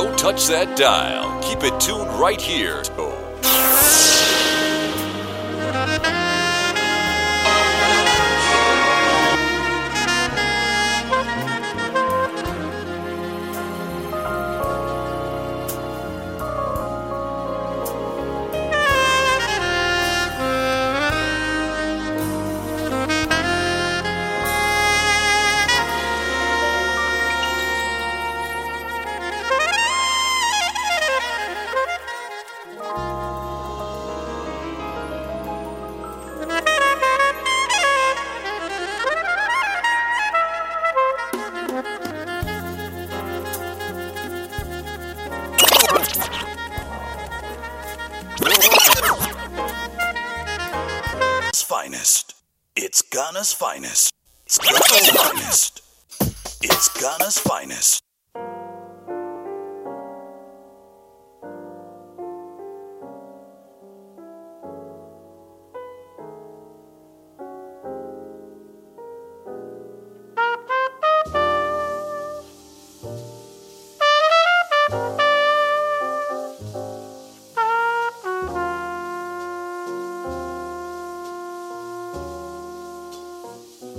Don't touch that dial. Keep it tuned right here. Finest.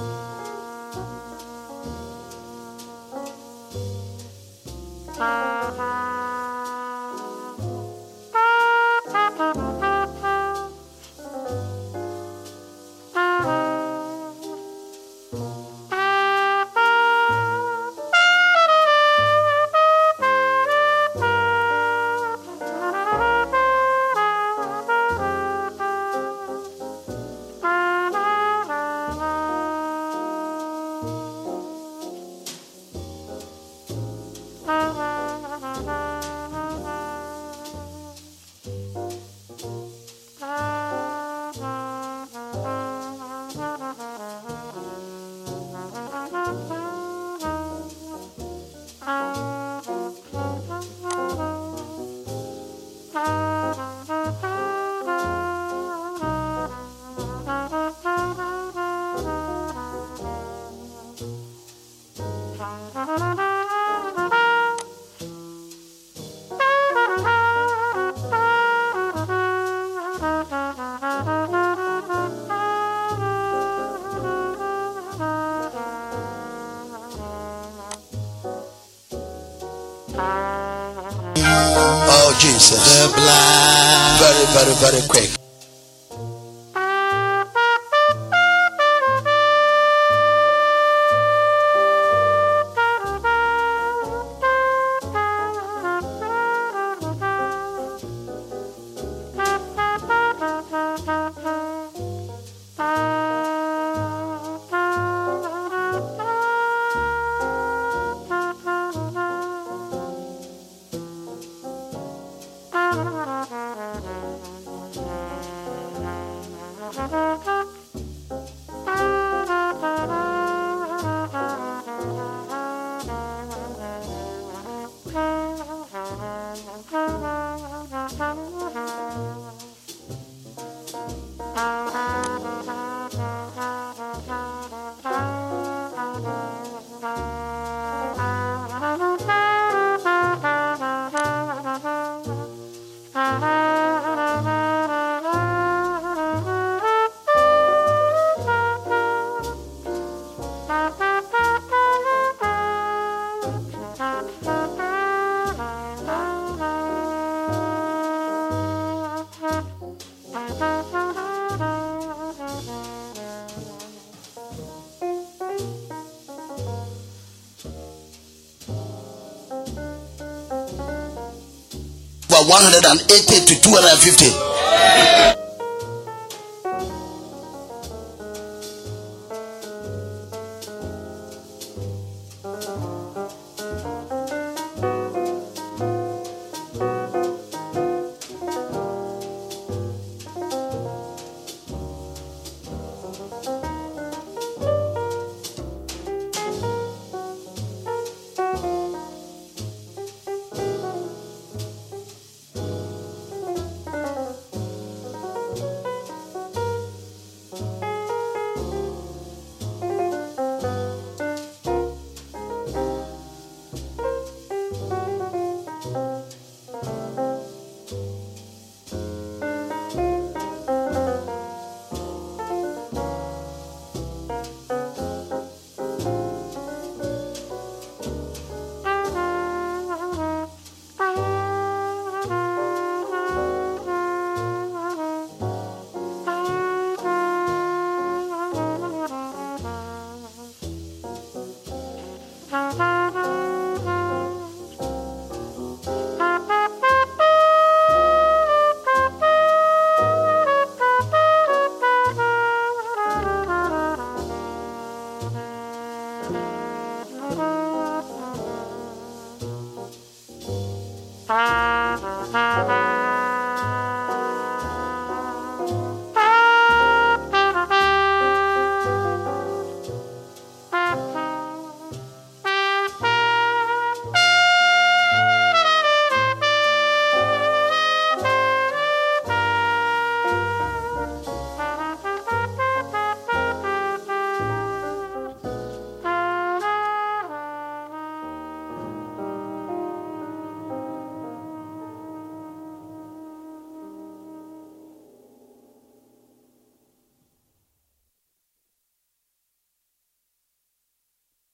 Oh Jesus. The blood. Very, very, very quick. 180 to 250. You.